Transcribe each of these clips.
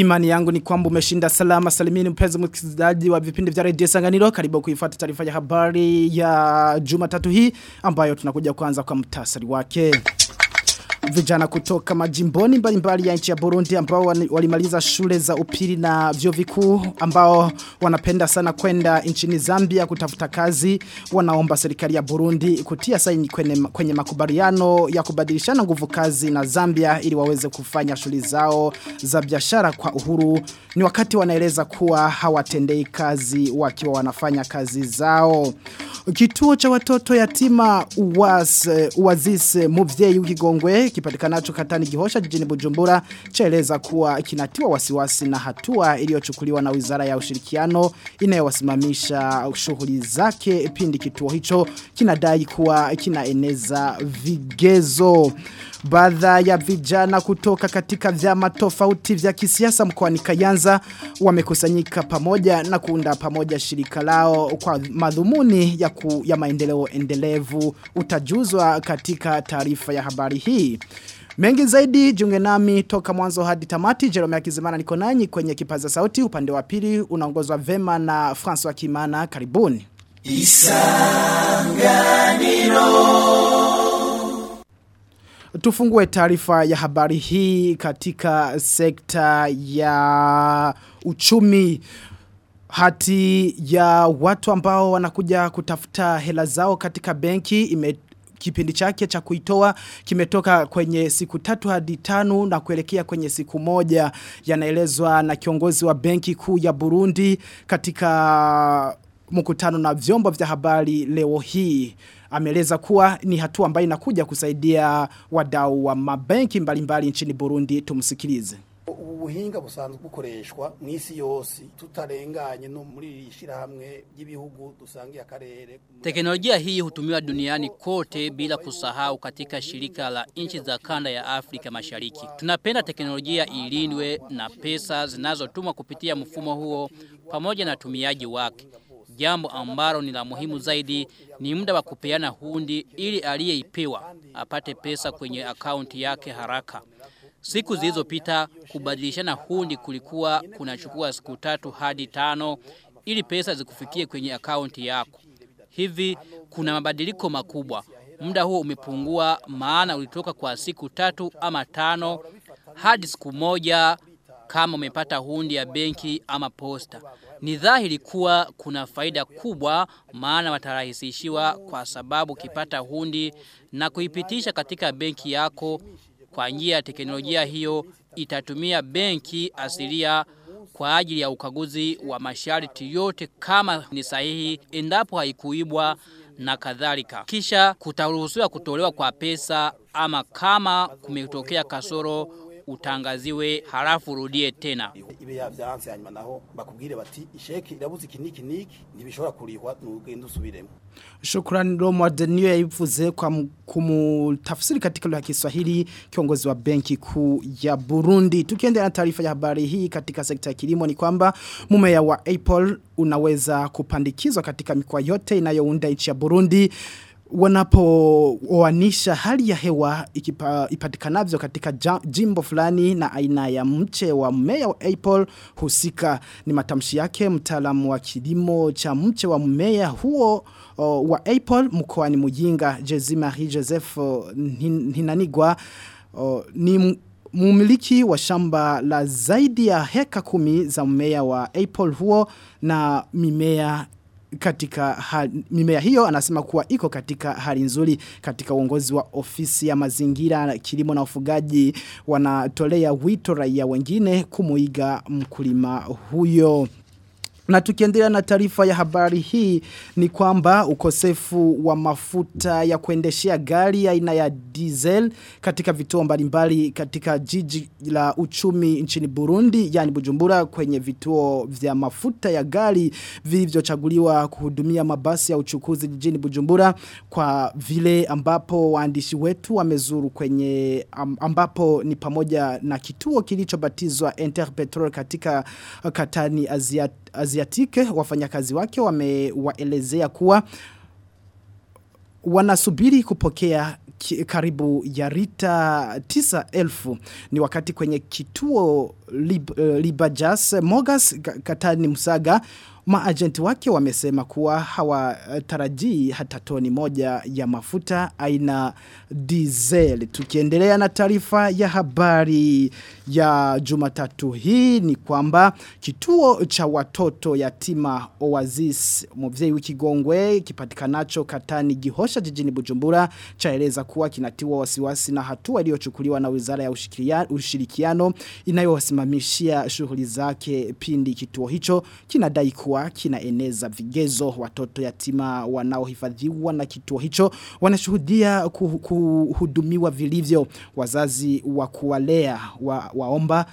Imani yangu ni kwamba umeshinda salama salimini mpenzi msikilizaji wa vipindi vya redio Sanganiro karibu kuifuata taarifa ya habari ya Jumatatu hii ambayo tunakuja kuanza kwa mtasari wake. Vijana kutoka majimboni mbalimbali ya nchi ya Burundi ambao walimaliza shule za upili na vyuo vikuu ambao wanapenda sana kwenda nchini Zambia kutafuta kazi. Wanaomba serikali ya Burundi kutia saini kwenye, kwenye makubaliano ya kubadilishana nguvu kazi na Zambia ili waweze kufanya shughuli zao za biashara kwa uhuru. Ni wakati wanaeleza kuwa hawatendei kazi wakiwa wanafanya kazi zao. Kituo cha watoto yatima uwas uwazis muvyeyi w'ikigongwe kipatikanacho katani gihosha jijini Bujumbura chaeleza kuwa kinatiwa wasiwasi na hatua iliyochukuliwa na Wizara ya Ushirikiano inayowasimamisha shughuli zake pindi kituo hicho kinadai kuwa kinaeneza vigezo Baadha ya vijana kutoka katika vyama tofauti vya kisiasa mkoani Kayanza wamekusanyika pamoja na kuunda pamoja shirika lao kwa madhumuni ya, ku, ya maendeleo endelevu utajuzwa katika taarifa ya habari hii. Mengi zaidi jiunge nami toka mwanzo hadi tamati Jerome Akizimana niko nanyi kwenye kipaza sauti upande wa pili unaongozwa vema na François Kimana karibuni. Isanganiro Tufungue taarifa ya habari hii katika sekta ya uchumi. Hati ya watu ambao wanakuja kutafuta hela zao katika benki ime kipindi chake cha kuitoa kimetoka kwenye siku tatu hadi tano na kuelekea kwenye siku moja. Yanaelezwa na kiongozi wa benki kuu ya Burundi katika mkutano na vyombo vya habari leo hii ameeleza kuwa ni hatua ambayo inakuja kusaidia wadau wa mabenki mbalimbali nchini Burundi tumsikilize ubuhinga busanzwe bukoreshwa mwisi yose tutarenganye no muri ishirahamwe ry'ibihugu dusangiye akarere Teknolojia hii hutumiwa duniani kote bila kusahau katika shirika la nchi za kanda ya Afrika Mashariki. Tunapenda teknolojia ilindwe na pesa zinazotumwa kupitia mfumo huo pamoja na tumiaji wake. Jambo ambalo ni la muhimu zaidi ni muda wa kupeana hundi ili aliyeipewa apate pesa kwenye akaunti yake haraka. Siku zilizopita kubadilishana hundi kulikuwa kunachukua siku tatu hadi tano ili pesa zikufikie kwenye akaunti yako. Hivi kuna mabadiliko makubwa. Muda huo umepungua maana ulitoka kwa siku tatu ama tano hadi siku moja kama umepata hundi ya benki ama posta. Ni dhahiri kuwa kuna faida kubwa maana watarahisishiwa kwa sababu kipata hundi na kuipitisha katika benki yako kwa njia ya teknolojia hiyo itatumia benki asilia kwa ajili ya ukaguzi wa masharti yote kama ni sahihi endapo haikuibwa na kadhalika. Kisha kutaruhusiwa kutolewa kwa pesa ama kama kumetokea kasoro utangaziwe halafu urudie tena. ibe yavyanse hanyuma naho bakubwire bati isheki irabuze iki niki niki ntibishobora kurihwa nugenda usubiremo Shukrani Romo Adenio yaivuze kwa kumutafsiri katika lugha ya Kiswahili kiongozi wa benki kuu ya Burundi. Tukiendelea na taarifa ya habari hii katika sekta ya kilimo ni kwamba mumea wa Apple unaweza kupandikizwa katika mikoa yote inayounda nchi ya Burundi wanapooanisha hali ya hewa ikipa, ipatikanavyo katika jimbo fulani na aina ya mche wa mmea wa apple husika. Ni matamshi yake mtaalamu wa kilimo cha mche wa mmea huo o, wa apple mkoani Muyinga Jezi Marie Joseph ninanigwa ni mumiliki wa shamba la zaidi ya heka kumi za mmea wa apple huo na mimea katika hali, mimea hiyo anasema kuwa iko katika hali nzuri katika uongozi wa ofisi ya mazingira kilimo na ufugaji. Wanatolea wito raia wengine kumuiga mkulima huyo na tukiendelea na taarifa ya habari hii ni kwamba ukosefu wa mafuta ya kuendeshea gari aina ya diesel katika vituo mbalimbali katika jiji la uchumi nchini Burundi yani Bujumbura kwenye vituo vya mafuta ya gari vilivyochaguliwa kuhudumia mabasi ya uchukuzi jijini Bujumbura kwa vile ambapo waandishi wetu wamezuru kwenye ambapo ni pamoja na kituo kilichobatizwa Interpetrol katika Katani Aziat Aziatike wafanyakazi wake wamewaelezea kuwa wanasubiri kupokea karibu ya rita tisa elfu. Ni wakati kwenye kituo Lib, uh, Libajas Mogas Katani Musaga maajenti wake wamesema kuwa hawatarajii hata toni moja ya mafuta aina diesel. Tukiendelea na taarifa ya habari ya Jumatatu hii ni kwamba kituo cha watoto yatima Oasis Muvyeyi wikigongwe kipatikanacho Katani Gihosha jijini Bujumbura chaeleza kuwa kinatiwa wasiwasi na hatua iliyochukuliwa na Wizara ya Ushirikiano inayowasimamishia shughuli zake pindi kituo hicho kinadai kuwa kinaeneza vigezo. Watoto yatima wanaohifadhiwa na kituo hicho wanashuhudia kuhudumiwa vilivyo. Wazazi wa kuwalea wa, waomba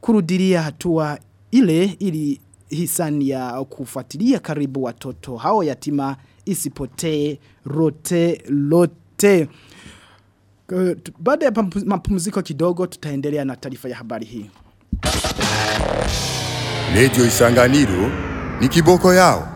kurudilia hatua ile ili hisani ya kufuatilia karibu watoto hao yatima isipotee rote lote. Baada ya mapumziko kidogo tutaendelea na taarifa ya habari hii Radio Isanganiro ni kiboko yao.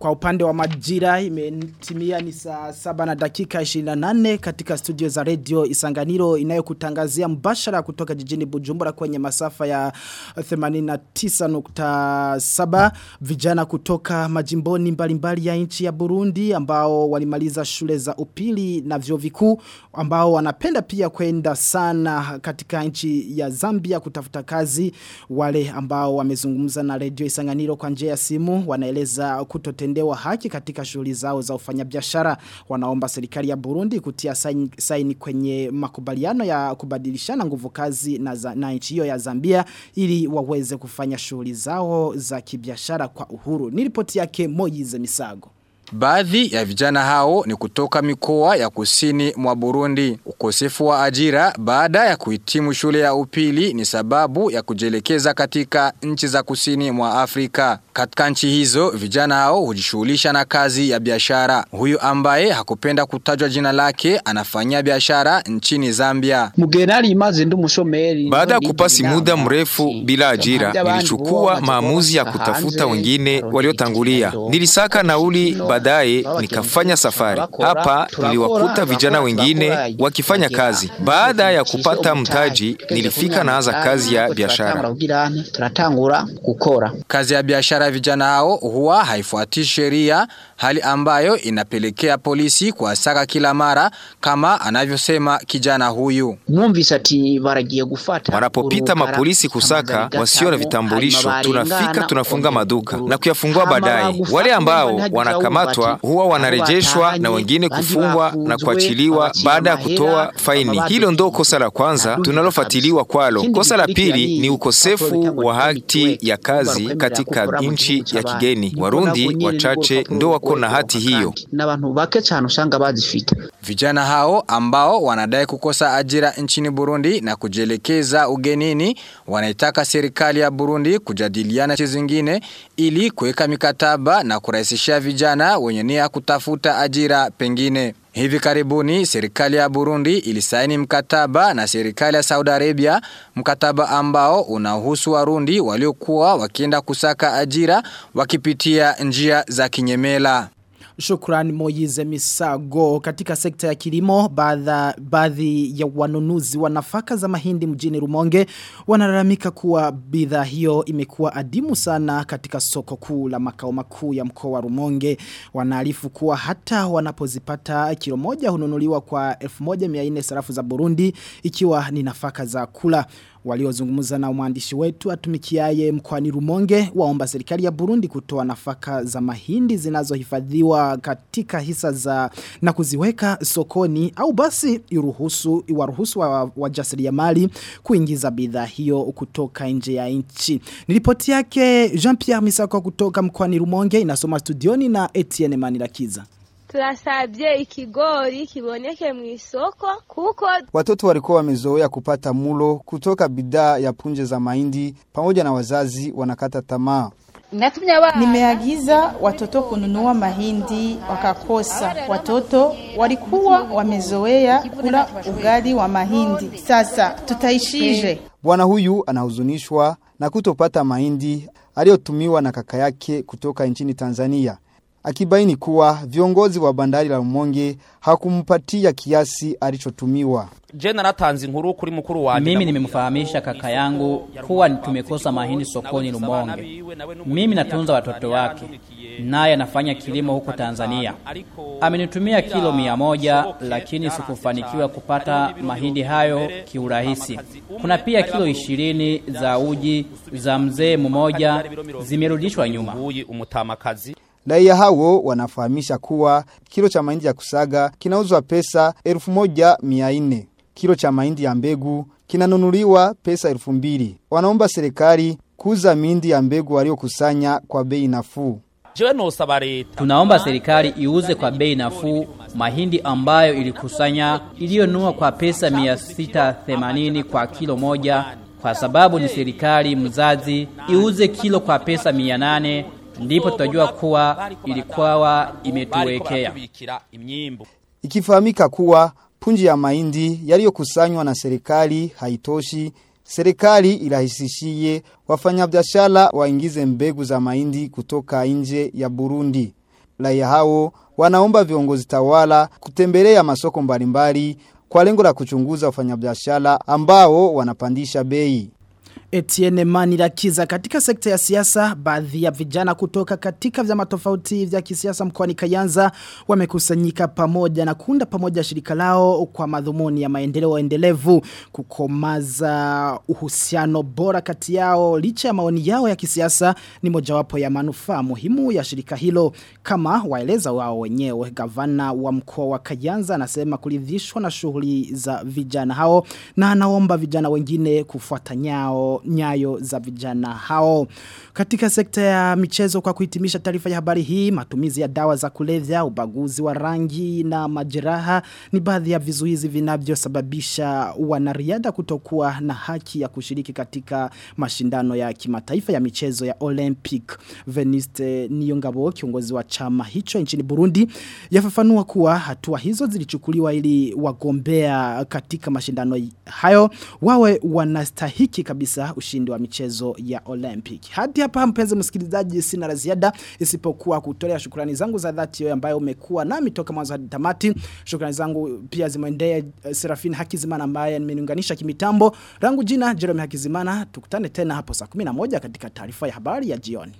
Kwa upande wa majira imetimia ni saa saba na dakika 28 katika studio za radio Isanganiro inayokutangazia mbashara kutoka jijini Bujumbura kwenye masafa ya 89.7 vijana kutoka majimboni mbalimbali ya nchi ya Burundi ambao walimaliza shule za upili na vyuo vikuu ambao wanapenda pia kwenda sana katika nchi ya Zambia kutafuta kazi. Wale ambao wamezungumza na radio Isanganiro kwa njia ya simu wanaeleza kutotendewa haki katika shughuli zao za ufanyabiashara. Wanaomba serikali ya Burundi kutia saini, saini kwenye makubaliano ya kubadilishana nguvu kazi na, za, na nchi hiyo ya Zambia ili waweze kufanya shughuli zao za kibiashara kwa uhuru. Nilipoti yake Moize Misago Baadhi ya vijana hao ni kutoka mikoa ya kusini mwa Burundi. Ukosefu wa ajira baada ya kuhitimu shule ya upili ni sababu ya kujelekeza katika nchi za kusini mwa Afrika. Katika nchi hizo, vijana hao hujishughulisha na kazi ya biashara. Huyu ambaye hakupenda kutajwa jina lake anafanyia biashara nchini Zambia. Baada ya kupasi muda mrefu bila ajira, nilichukua maamuzi ya kutafuta wengine waliotangulia. Nilisaka nauli baadaye nikafanya safari. Hapa niliwakuta vijana wengine wakifanya kazi. Baada ya kupata mtaji, nilifika naanza kazi ya biashara. Kazi ya biashara ya vijana hao huwa haifuati sheria, hali ambayo inapelekea polisi kuwasaka kila mara kama anavyosema kijana huyu. Wanapopita mapolisi kusaka wasio na vitambulisho, tunafika tunafunga maduka na kuyafungua baadaye. Wale ambao wanakamatwa huwa wanarejeshwa na wengine kufungwa na kuachiliwa baada ya kutoa faini. Hilo ndo kosa la kwanza tunalofuatiliwa kwalo. Kosa la pili ni ukosefu wa hati ya kazi katika nchi ya kigeni. Warundi wachache ndo wako na hati hiyo. Vijana hao ambao wanadai kukosa ajira nchini Burundi na kujielekeza ugenini wanaitaka serikali ya Burundi kujadiliana nchi zingine ili kuweka mikataba na kurahisishia vijana wenye nia kutafuta ajira pengine. Hivi karibuni serikali ya Burundi ilisaini mkataba na serikali ya Saudi Arabia, mkataba ambao unahusu Warundi waliokuwa wakienda kusaka ajira wakipitia njia za kinyemela. Shukrani Moize Misago. Katika sekta ya kilimo baadhi ya wanunuzi wa nafaka za mahindi mjini Rumonge wanalalamika kuwa bidhaa hiyo imekuwa adimu sana katika soko kuu la makao makuu ya mkoa wa Rumonge. Wanaarifu kuwa hata wanapozipata kilo moja hununuliwa kwa 1400 sarafu za Burundi ikiwa ni nafaka za kula waliozungumza na mwandishi wetu atumikiaye mkoani Rumonge waomba serikali ya Burundi kutoa nafaka za mahindi zinazohifadhiwa katika hisa za na kuziweka sokoni au basi iruhusu iwaruhusu wa, wajasiriamali kuingiza bidhaa hiyo kutoka nje ya nchi. Nilipoti yake Jean-Pierre Misako kutoka mkoani Rumonge inasoma studioni na Etienne Manirakiza. Turasabye ikigori kiboneke mu isoko kuko Watoto walikuwa wamezoea kupata mulo kutoka bidhaa ya punje za mahindi pamoja na wazazi wanakata tamaa. Nimeagiza watoto kununua mahindi wakakosa. Watoto walikuwa wamezoea kula ugali wa mahindi. Sasa tutaishije? Bwana huyu anahuzunishwa na kutopata mahindi aliyotumiwa na kaka yake kutoka nchini Tanzania. Akibaini kuwa viongozi wa bandari la Rumonge hakumpatia kiasi alichotumiwa. Je naratanze inkuru kuri mukuru wanje. Mimi nimemfahamisha kaka yangu kuwa tumekosa mahindi sokoni Rumonge. Mimi natunza watoto wake. Naye anafanya kilimo huko Tanzania. Amenitumia kilo mia moja lakini sikufanikiwa kupata mahindi hayo kiurahisi. Kuna pia kilo ishirini za uji za mzee mmoja zimerudishwa nyuma. Raia hao wanafahamisha kuwa kilo cha mahindi ya kusaga kinauzwa pesa 1400. Kilo cha mahindi ya mbegu kinanunuliwa pesa 2000. Wanaomba serikali kuuza mahindi ya mbegu waliokusanya kwa bei nafuu. Tunaomba serikali iuze kwa bei nafuu mahindi ambayo ilikusanya iliyonunua kwa pesa 680 kwa kilo moja kwa sababu ni serikali mzazi iuze kilo kwa pesa 800 ndipo tutajua kuwa ilikuwa imetuwekea. Ikifahamika kuwa punji ya mahindi yaliyokusanywa na serikali haitoshi, serikali ilahisishie wafanyabiashara waingize mbegu za mahindi kutoka nje ya Burundi. Raia hao wanaomba viongozi tawala kutembelea masoko mbalimbali kwa lengo la kuchunguza wafanyabiashara ambao wanapandisha bei. Etienne Manirakiza katika sekta ya siasa. Baadhi ya vijana kutoka katika vyama tofauti vya kisiasa mkoani Kayanza wamekusanyika pamoja na kuunda pamoja shirika lao kwa madhumuni ya maendeleo endelevu kukomaza uhusiano bora kati yao. Licha ya maoni yao ya kisiasa ni mojawapo ya manufaa muhimu ya shirika hilo. Kama waeleza wao wenyewe gavana wa mkoa wa Kayanza anasema kuridhishwa na shughuli za vijana hao na anaomba vijana wengine kufuata nyao nyayo za vijana hao. Katika sekta ya michezo kwa kuhitimisha taarifa ya habari hii, matumizi ya dawa za kulevya, ubaguzi wa rangi na majeraha ni baadhi ya vizuizi vinavyosababisha wanariadha kutokuwa na haki ya kushiriki katika mashindano ya kimataifa ya michezo ya Olympic. Veniste niongabo kiongozi wa chama hicho nchini Burundi, yafafanua kuwa hatua hizo zilichukuliwa ili wagombea katika mashindano hayo wawe wanastahiki kabisa ushindi wa michezo ya Olympic. Hadi hapa mpenzi msikilizaji sina la ziada isipokuwa kutolea shukrani zangu za dhati wewe ambaye umekuwa nami toka mwanzo hadi tamati. Shukrani zangu pia zimeendea serafin Serafine Hakizimana ambaye ameniunganisha kimitambo. Rangu jina Jerome Hakizimana. Tukutane tena hapo saa 11 katika taarifa ya habari ya jioni.